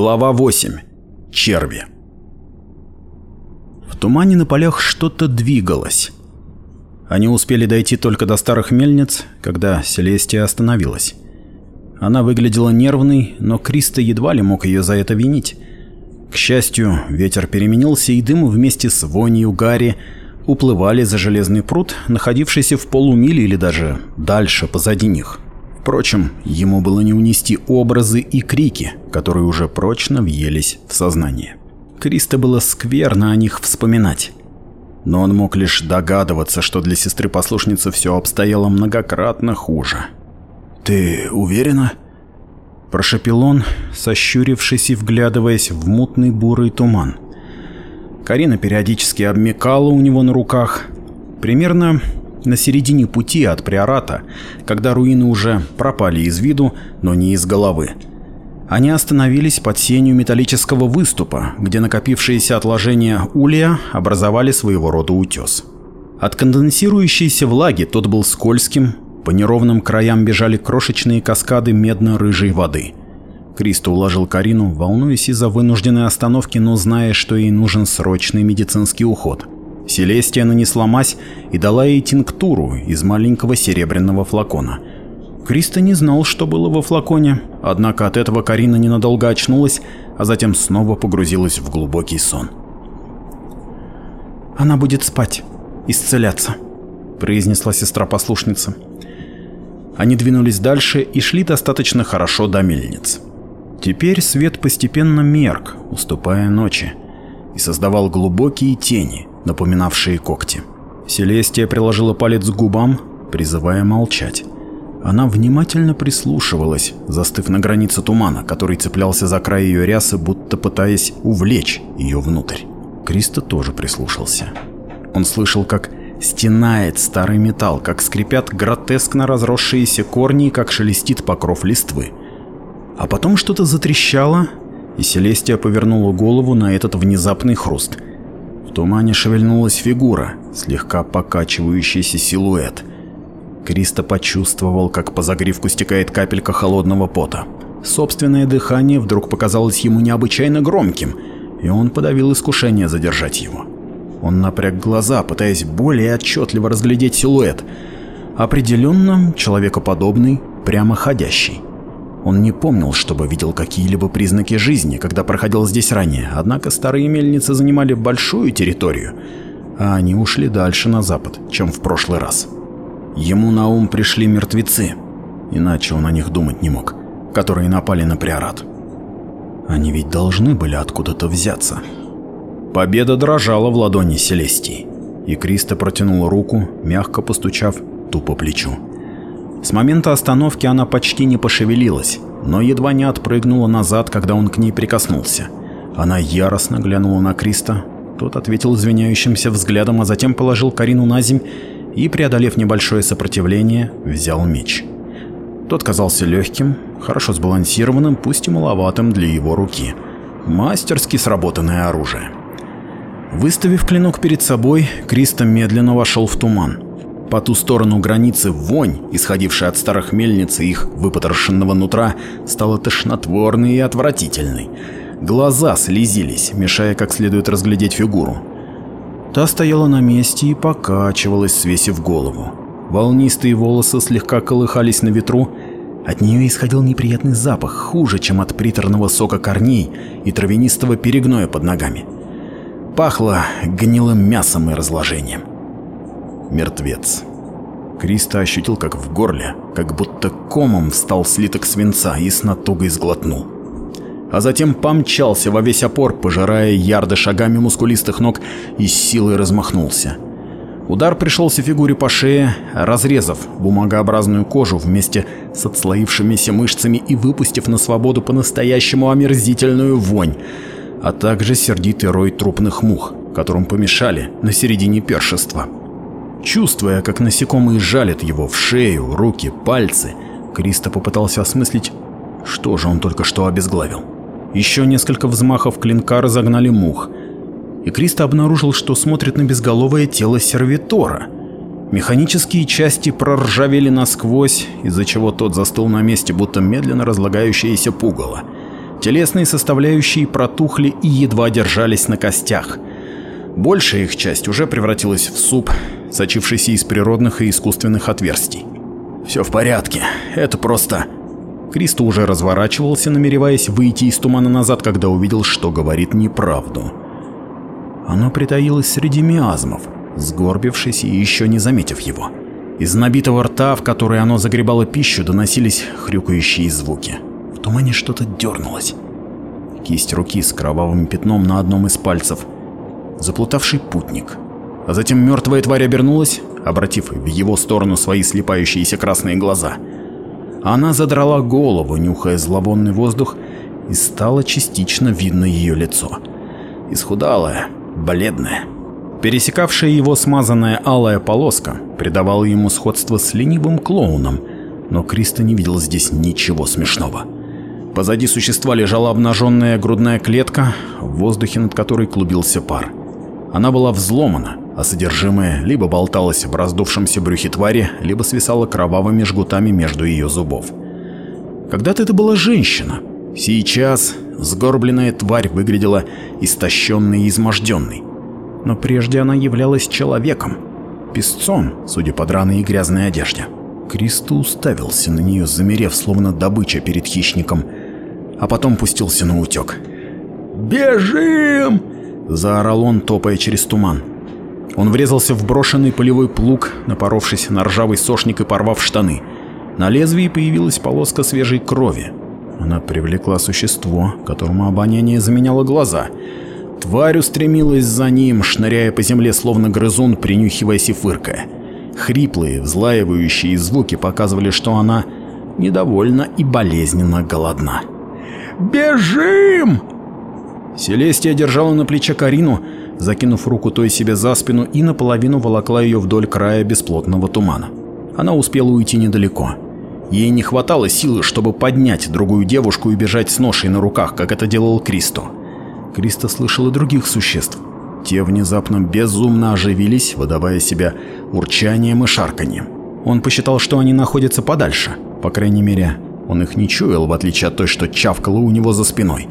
Глава 8. Черви. В тумане на полях что-то двигалось. Они успели дойти только до старых мельниц, когда Селестия остановилась. Она выглядела нервной, но Криста едва ли мог ее за это винить. К счастью, ветер переменился, и дым вместе с вонью Гарри уплывали за железный пруд, находившийся в полумиле или даже дальше позади них. Впрочем, ему было не унести образы и крики, которые уже прочно въелись в сознание. Криста было скверно о них вспоминать. Но он мог лишь догадываться, что для сестры-послушницы все обстояло многократно хуже. «Ты уверена?» – прошепел он, сощурившись и вглядываясь в мутный бурый туман. Карина периодически обмекала у него на руках. Примерно на середине пути от Приората, когда руины уже пропали из виду, но не из головы, они остановились под сенью металлического выступа, где накопившиеся отложения улья образовали своего рода утес. От конденсирующейся влаги тот был скользким, по неровным краям бежали крошечные каскады медно-рыжей воды. Кристо уложил Карину, волнуясь из-за вынужденной остановки, но зная, что ей нужен срочный медицинский уход. Селестия нанесла мазь и дала ей тинктуру из маленького серебряного флакона. Криста не знал, что было во флаконе, однако от этого Карина ненадолго очнулась, а затем снова погрузилась в глубокий сон. «Она будет спать, исцеляться», — произнесла сестра-послушница. Они двинулись дальше и шли достаточно хорошо до мельниц. Теперь свет постепенно мерк, уступая ночи, и создавал глубокие тени, напоминавшие когти. Селестия приложила палец к губам, призывая молчать. Она внимательно прислушивалась, застыв на границе тумана, который цеплялся за край ее рясы, будто пытаясь увлечь ее внутрь. Кристо тоже прислушался. Он слышал, как стенает старый металл, как скрипят гротескно разросшиеся корни и как шелестит покров листвы. А потом что-то затрещало, и Селестия повернула голову на этот внезапный хруст – в тумане шевельнулась фигура, слегка покачивающийся силуэт. Кристо почувствовал, как по загривку стекает капелька холодного пота. Собственное дыхание вдруг показалось ему необычайно громким, и он подавил искушение задержать его. Он напряг глаза, пытаясь более отчетливо разглядеть силуэт. Определенно, человекоподобный, прямоходящий. Он не помнил, чтобы видел какие-либо признаки жизни, когда проходил здесь ранее, однако старые мельницы занимали большую территорию, а они ушли дальше на запад, чем в прошлый раз. Ему на ум пришли мертвецы, иначе он о них думать не мог, которые напали на приорат. Они ведь должны были откуда-то взяться. Победа дрожала в ладони Селестии, и Криста протянул руку, мягко постучав тупо плечу. С момента остановки она почти не пошевелилась, но едва не отпрыгнула назад, когда он к ней прикоснулся. Она яростно глянула на Криста, тот ответил извиняющимся взглядом, а затем положил Карину на земь и, преодолев небольшое сопротивление, взял меч. Тот казался легким, хорошо сбалансированным, пусть и маловатым для его руки. Мастерски сработанное оружие. Выставив клинок перед собой, Криста медленно вошел в туман. По ту сторону границы вонь, исходившая от старых мельниц и их выпотрошенного нутра, стала тошнотворной и отвратительной. Глаза слезились, мешая как следует разглядеть фигуру. Та стояла на месте и покачивалась, свесив голову. Волнистые волосы слегка колыхались на ветру, от нее исходил неприятный запах, хуже, чем от приторного сока корней и травянистого перегноя под ногами. Пахло гнилым мясом и разложением мертвец. Криста ощутил, как в горле, как будто комом встал слиток свинца и с натугой сглотнул. А затем помчался во весь опор, пожирая ярды шагами мускулистых ног и с силой размахнулся. Удар пришелся фигуре по шее, разрезав бумагообразную кожу вместе с отслоившимися мышцами и выпустив на свободу по-настоящему омерзительную вонь, а также сердитый рой трупных мух, которым помешали на середине першества. Чувствуя, как насекомые жалят его в шею, руки, пальцы, Кристо попытался осмыслить, что же он только что обезглавил. Еще несколько взмахов клинка разогнали мух, и Кристо обнаружил, что смотрит на безголовое тело сервитора. Механические части проржавели насквозь, из-за чего тот застыл на месте, будто медленно разлагающееся пугало. Телесные составляющие протухли и едва держались на костях. Большая их часть уже превратилась в суп, сочившийся из природных и искусственных отверстий. «Все в порядке. Это просто...» Кристо уже разворачивался, намереваясь выйти из тумана назад, когда увидел, что говорит неправду. Оно притаилось среди миазмов, сгорбившись и еще не заметив его. Из набитого рта, в который оно загребало пищу, доносились хрюкающие звуки. В тумане что-то дернулось. Кисть руки с кровавым пятном на одном из пальцев. Заплутавший путник — а затем мертвая тварь обернулась, обратив в его сторону свои слепающиеся красные глаза. Она задрала голову, нюхая зловонный воздух, и стало частично видно ее лицо. Исхудалое, бледное. Пересекавшая его смазанная алая полоска придавала ему сходство с ленивым клоуном, но Криста не видел здесь ничего смешного. Позади существа лежала обнаженная грудная клетка, в воздухе над которой клубился пар. Она была взломана, а содержимое либо болталось в раздувшемся брюхе твари, либо свисало кровавыми жгутами между ее зубов. Когда-то это была женщина. Сейчас сгорбленная тварь выглядела истощенной и изможденной. Но прежде она являлась человеком, песцом, судя по драной и грязной одежде. Кристо уставился на нее, замерев, словно добыча перед хищником, а потом пустился на утек. «Бежим!» — заорал он, топая через туман. Он врезался в брошенный полевой плуг, напоровшись на ржавый сошник и порвав штаны. На лезвии появилась полоска свежей крови. Она привлекла существо, которому обоняние заменяло глаза. Тварь устремилась за ним, шныряя по земле, словно грызун, принюхиваясь и фыркая. Хриплые, взлаивающие звуки показывали, что она недовольна и болезненно голодна. «Бежим!» Селестия держала на плече Карину, закинув руку той себе за спину и наполовину волокла ее вдоль края бесплотного тумана. Она успела уйти недалеко. Ей не хватало силы, чтобы поднять другую девушку и бежать с ношей на руках, как это делал Кристо. Кристо слышала других существ. Те внезапно безумно оживились, выдавая себя урчанием и шарканьем. Он посчитал, что они находятся подальше. По крайней мере, он их не чуял, в отличие от той, что чавкала у него за спиной.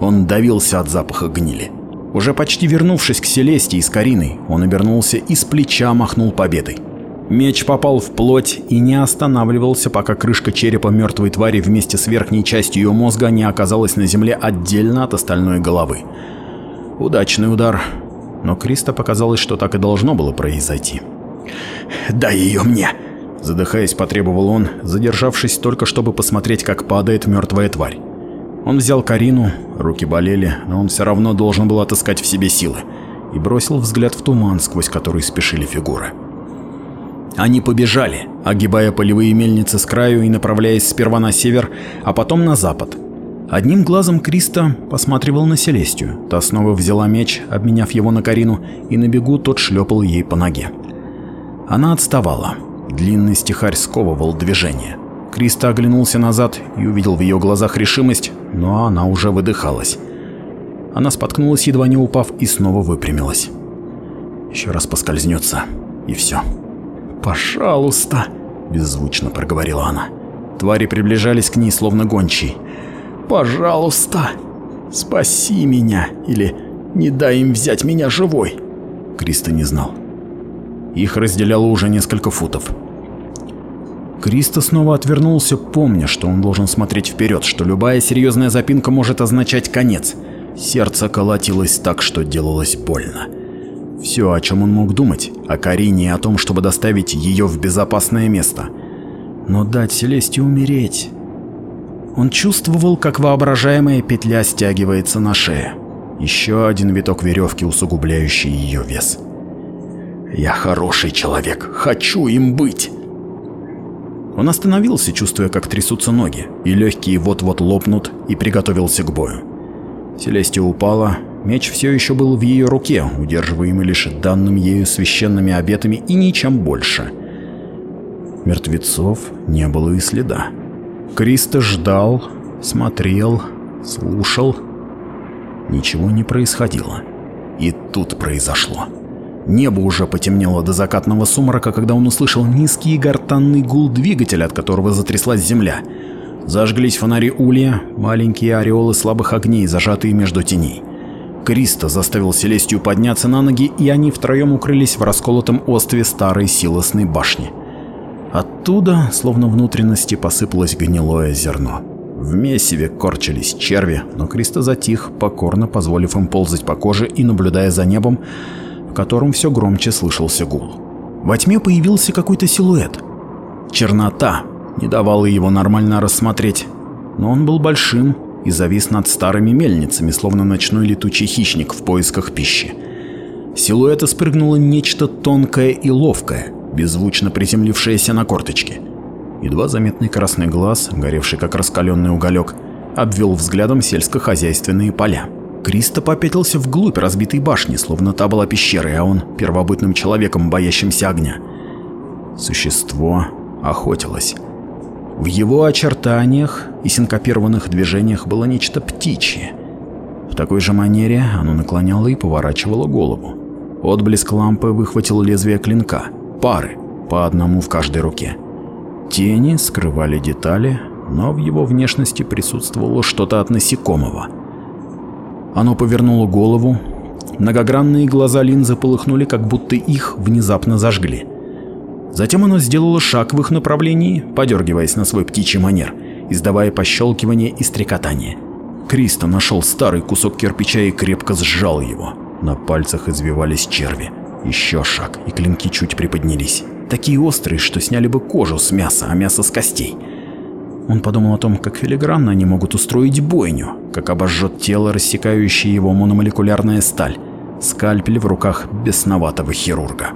Он давился от запаха гнили. Уже почти вернувшись к селестии и с Кариной, он обернулся и с плеча махнул победой. Меч попал в плоть и не останавливался, пока крышка черепа мертвой твари вместе с верхней частью ее мозга не оказалась на земле отдельно от остальной головы. Удачный удар. Но Криста показалось, что так и должно было произойти. «Дай ее мне!» Задыхаясь, потребовал он, задержавшись только, чтобы посмотреть, как падает мертвая тварь. Он взял Карину, руки болели, но он все равно должен был отыскать в себе силы, и бросил взгляд в туман, сквозь который спешили фигуры. Они побежали, огибая полевые мельницы с краю и направляясь сперва на север, а потом на запад. Одним глазом Криста посматривал на Селестию, та снова взяла меч, обменяв его на Карину, и на бегу тот шлепал ей по ноге. Она отставала. Длинный стихарь сковывал движение. Криста оглянулся назад и увидел в ее глазах решимость, но она уже выдыхалась. Она споткнулась, едва не упав, и снова выпрямилась. Еще раз поскользнется, и все. «Пожалуйста!» – беззвучно проговорила она. Твари приближались к ней, словно гончие. «Пожалуйста! Спаси меня!» или «Не дай им взять меня живой!» Криста не знал. Их разделяло уже несколько футов. Кристо снова отвернулся, помня, что он должен смотреть вперед, что любая серьезная запинка может означать конец. Сердце колотилось так, что делалось больно. Все, о чем он мог думать, о Карине и о том, чтобы доставить ее в безопасное место. Но дать Селесте умереть... Он чувствовал, как воображаемая петля стягивается на шее. Еще один виток веревки, усугубляющий ее вес. «Я хороший человек, хочу им быть!» Он остановился, чувствуя, как трясутся ноги, и легкие вот-вот лопнут, и приготовился к бою. Селестия упала, меч все еще был в ее руке, удерживаемый лишь данным ею священными обетами и ничем больше. Мертвецов не было и следа. Криста ждал, смотрел, слушал. Ничего не происходило. И тут произошло. Небо уже потемнело до закатного сумрака, когда он услышал низкий гортанный гул двигателя, от которого затряслась земля. Зажглись фонари улья, маленькие ореолы слабых огней, зажатые между теней. Криста заставил Селестию подняться на ноги, и они втроем укрылись в расколотом острове старой силосной башни. Оттуда, словно внутренности, посыпалось гнилое зерно. В месиве корчились черви, но Криста затих, покорно позволив им ползать по коже и наблюдая за небом, котором все громче слышался гул. Во тьме появился какой-то силуэт. Чернота не давала его нормально рассмотреть, но он был большим и завис над старыми мельницами, словно ночной летучий хищник в поисках пищи. Силуэта спрыгнуло нечто тонкое и ловкое, беззвучно приземлившееся на корточке. Едва заметный красный глаз, горевший как раскаленный уголек, обвел взглядом сельскохозяйственные поля. Кристо попятился вглубь разбитой башни, словно та была пещерой, а он первобытным человеком, боящимся огня. Существо охотилось. В его очертаниях и синкопированных движениях было нечто птичье. В такой же манере оно наклоняло и поворачивало голову. Отблеск лампы выхватил лезвие клинка, пары, по одному в каждой руке. Тени скрывали детали, но в его внешности присутствовало что-то от насекомого — оно повернуло голову. Многогранные глаза линзы полыхнули, как будто их внезапно зажгли. Затем оно сделало шаг в их направлении, подергиваясь на свой птичий манер, издавая пощелкивание и стрекотание. Кристо нашел старый кусок кирпича и крепко сжал его. На пальцах извивались черви. Еще шаг, и клинки чуть приподнялись. Такие острые, что сняли бы кожу с мяса, а мясо с костей. Он подумал о том, как филигранно они могут устроить бойню, как обожжет тело, рассекающее его мономолекулярная сталь, скальпель в руках бесноватого хирурга.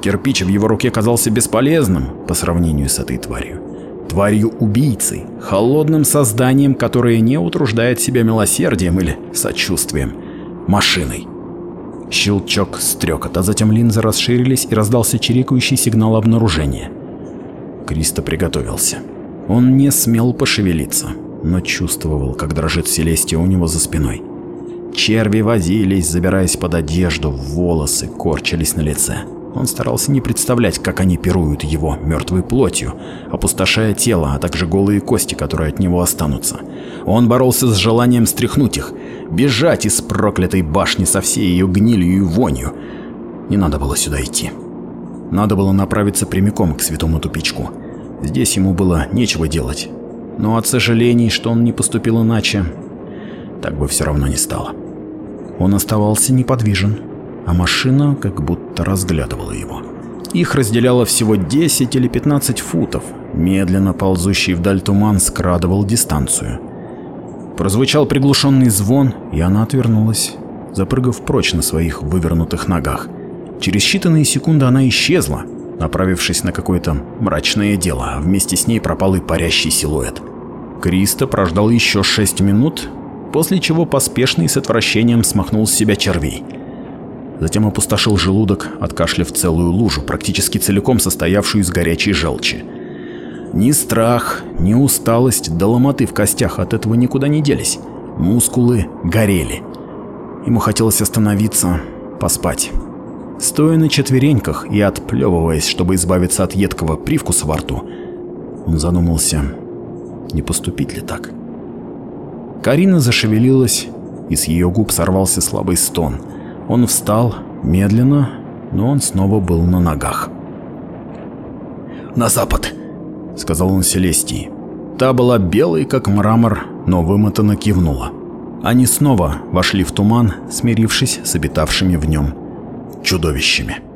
Кирпич в его руке казался бесполезным по сравнению с этой тварью. Тварью-убийцей, холодным созданием, которое не утруждает себя милосердием или сочувствием. Машиной. Щелчок, стрекот, а затем линзы расширились и раздался чирикающий сигнал обнаружения. Кристо приготовился. Он не смел пошевелиться, но чувствовал, как дрожит Селестия у него за спиной. Черви возились, забираясь под одежду, волосы корчились на лице. Он старался не представлять, как они пируют его мертвой плотью, опустошая тело, а также голые кости, которые от него останутся. Он боролся с желанием стряхнуть их, бежать из проклятой башни со всей ее гнилью и вонью. Не надо было сюда идти. Надо было направиться прямиком к святому тупичку. Здесь ему было нечего делать. Но от сожалений, что он не поступил иначе, так бы все равно не стало. Он оставался неподвижен, а машина как будто разглядывала его. Их разделяло всего 10 или 15 футов. Медленно ползущий вдаль туман скрадывал дистанцию. Прозвучал приглушенный звон, и она отвернулась, запрыгав прочь на своих вывернутых ногах. Через считанные секунды она исчезла, направившись на какое-то мрачное дело. Вместе с ней пропал и парящий силуэт. Криста прождал еще шесть минут, после чего поспешно и с отвращением смахнул с себя червей. Затем опустошил желудок, откашляв целую лужу, практически целиком состоявшую из горячей желчи. Ни страх, ни усталость до ломоты в костях от этого никуда не делись. Мускулы горели. Ему хотелось остановиться, поспать. Стоя на четвереньках и отплевываясь, чтобы избавиться от едкого привкуса во рту, он задумался, не поступить ли так. Карина зашевелилась, и с ее губ сорвался слабый стон. Он встал, медленно, но он снова был на ногах. «На запад!» — сказал он Селестии. Та была белой, как мрамор, но вымотанно кивнула. Они снова вошли в туман, смирившись с обитавшими в нем чудовищами.